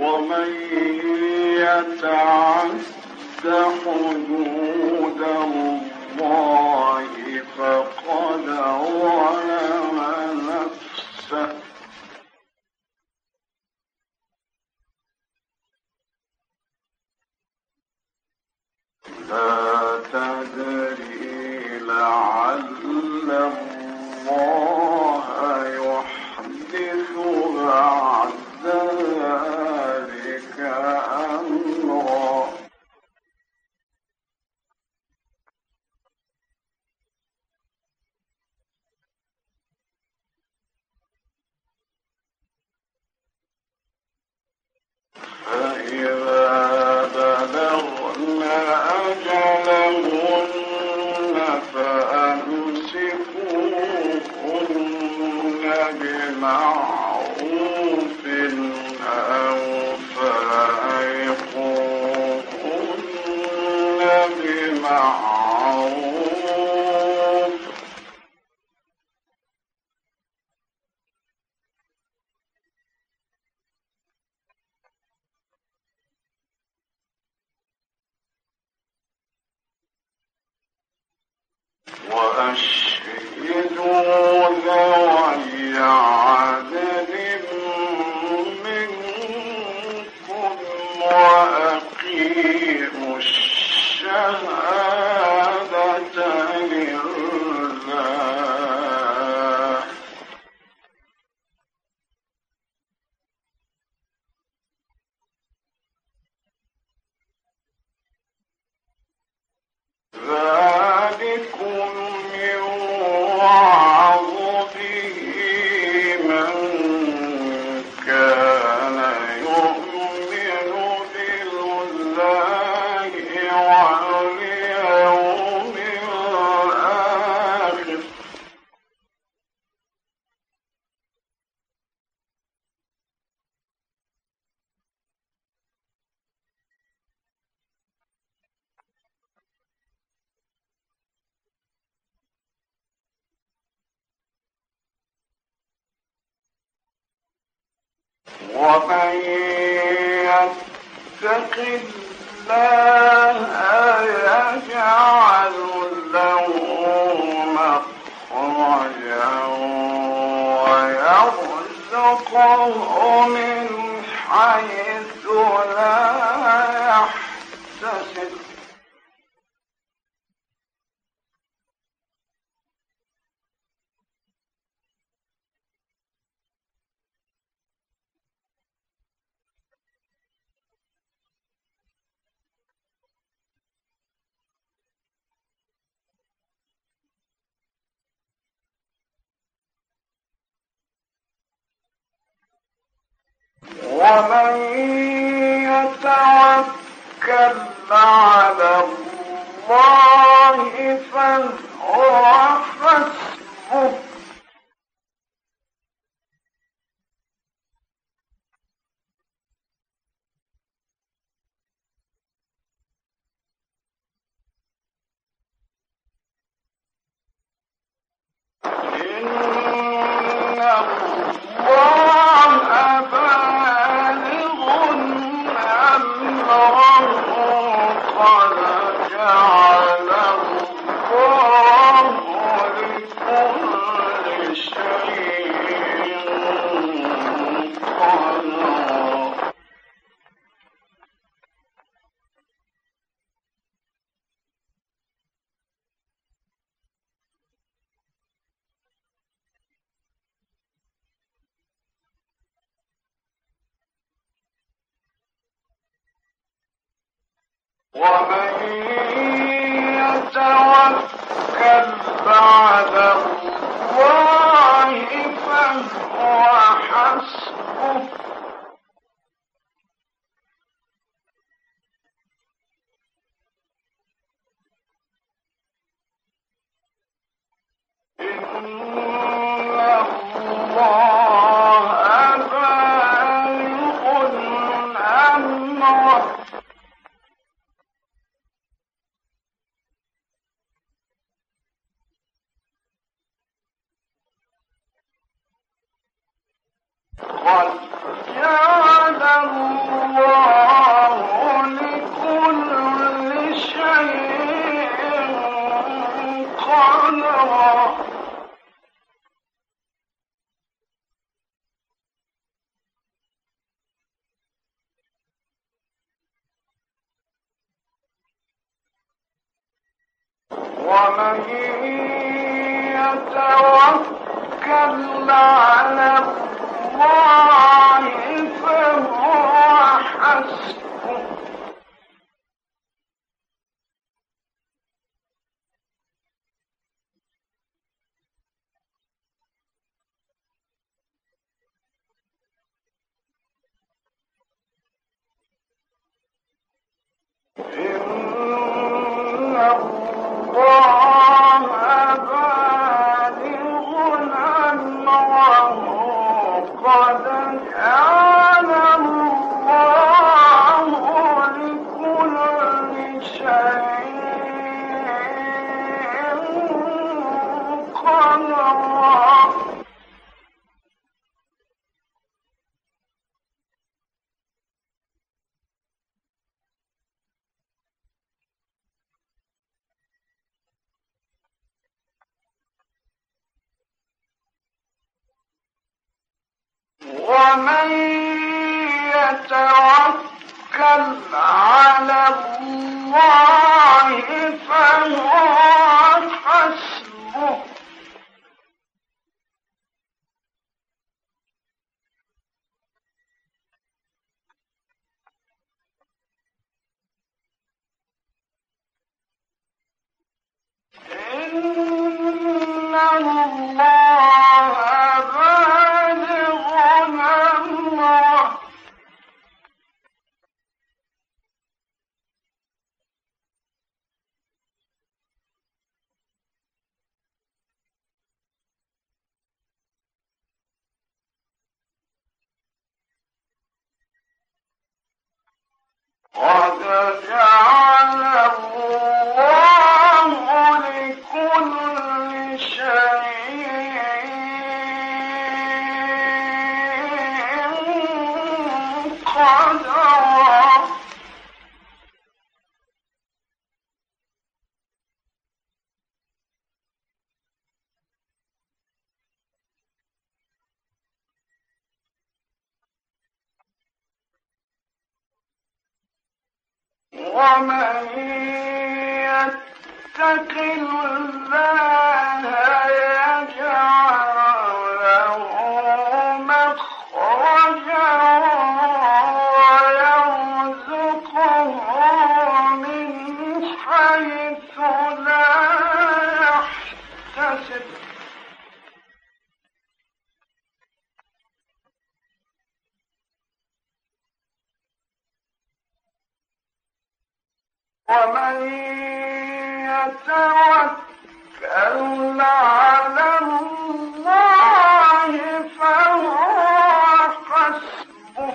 ومن يتعد حدود الله فقد نفسه. لا تدري لعل الله فآمنوا يرزقه من حيث لا يحتسب. ومن يتوكل على الله فهو حسبه. إن الله Oh, good job. ومن يتق الله ومن يتوكل على الله فهو حسبه.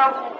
Dios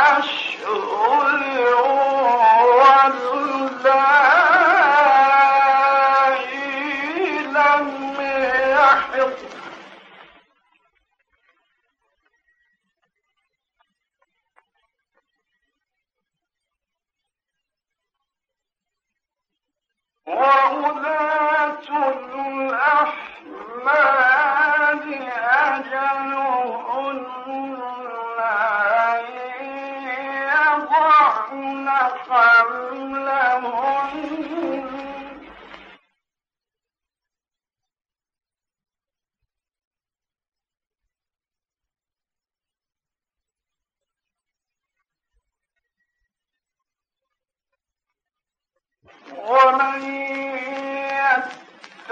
ومن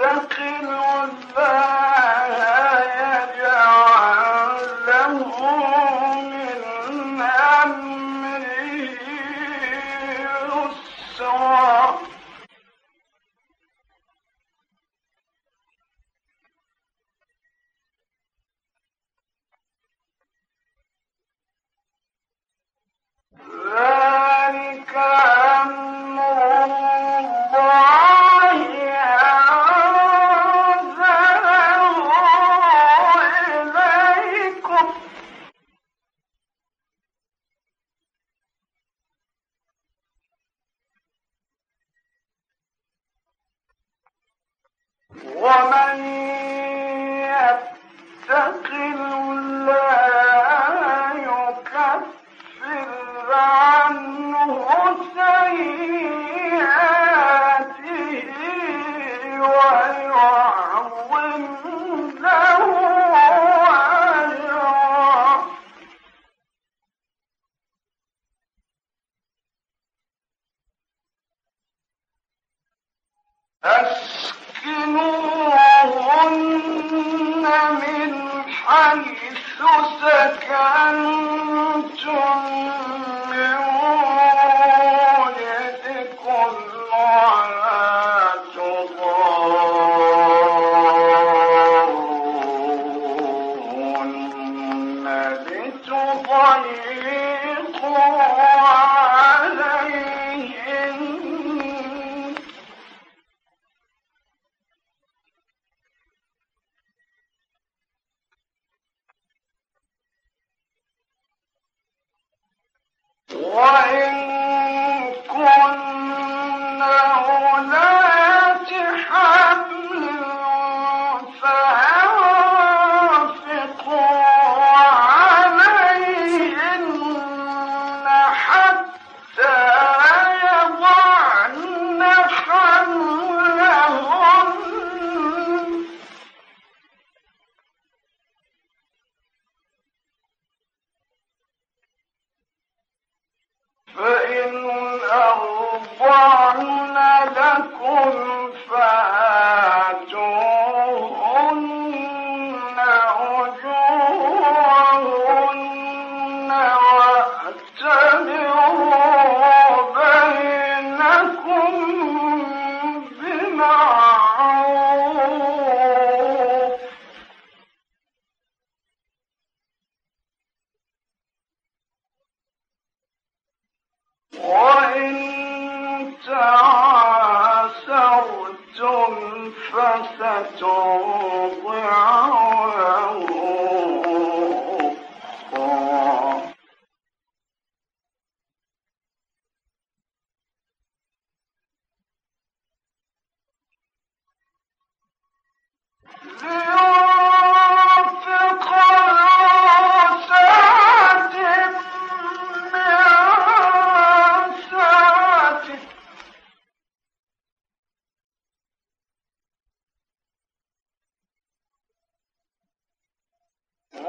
يتق Sir!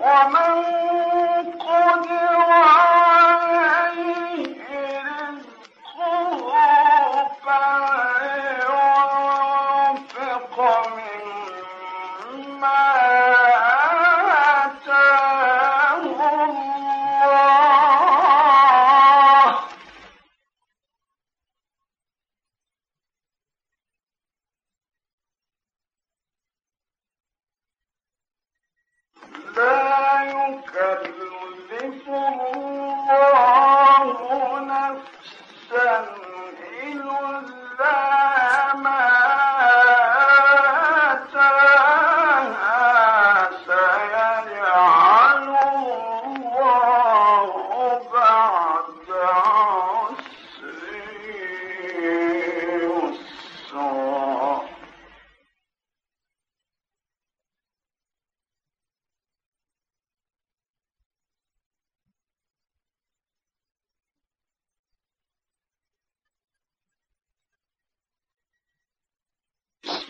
ومن قدر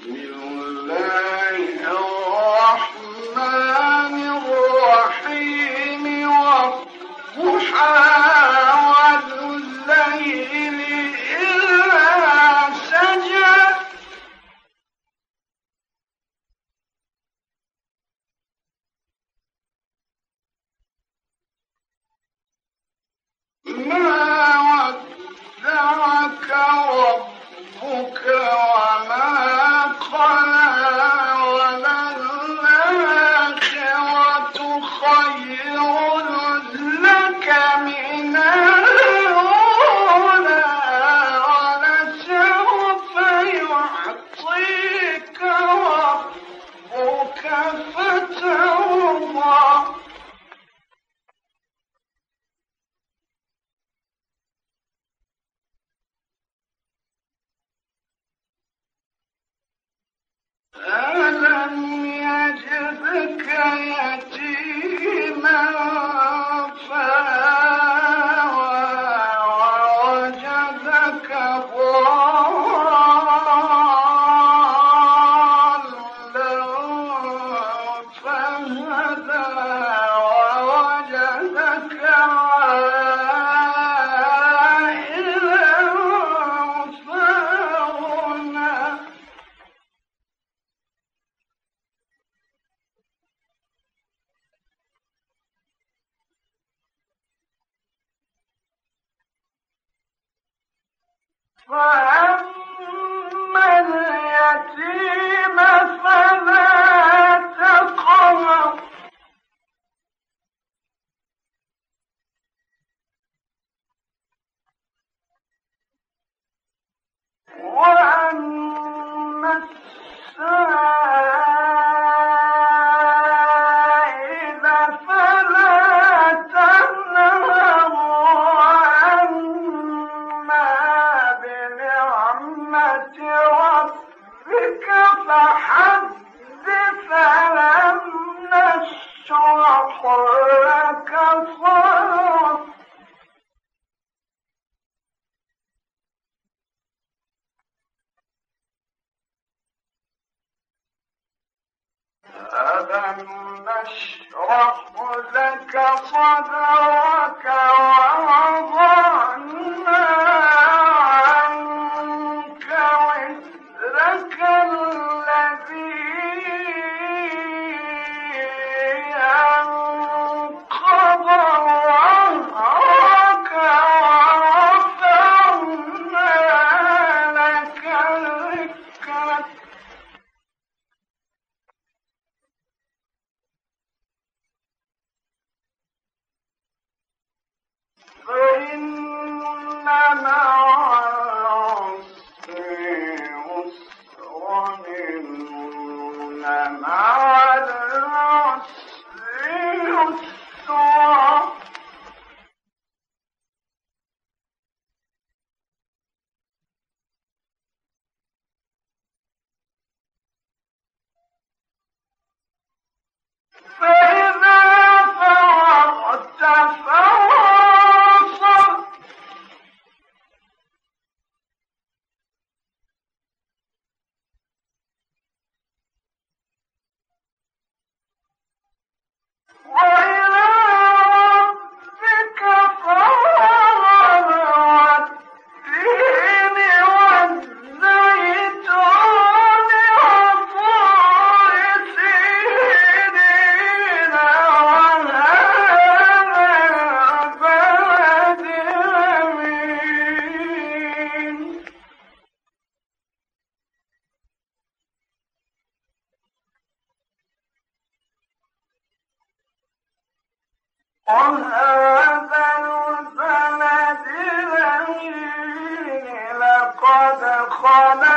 من اليتيم فلا تقهر. نشرح لك صدرك ووضعنا قد خلق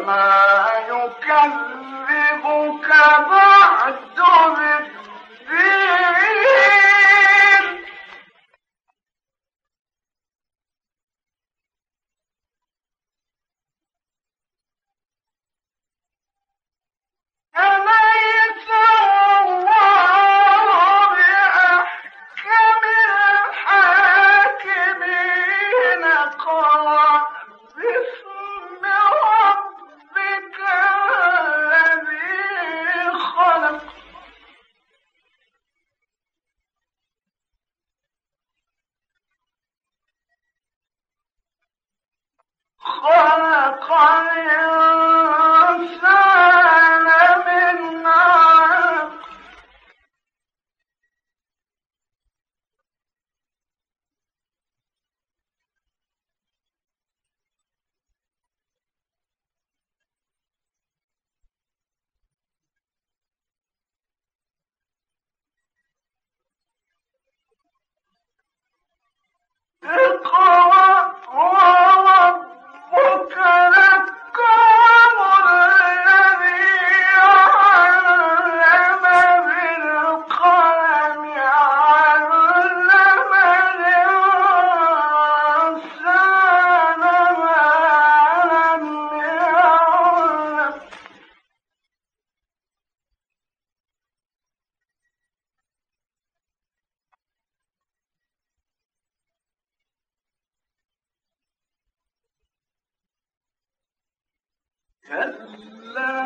وما يكذب الله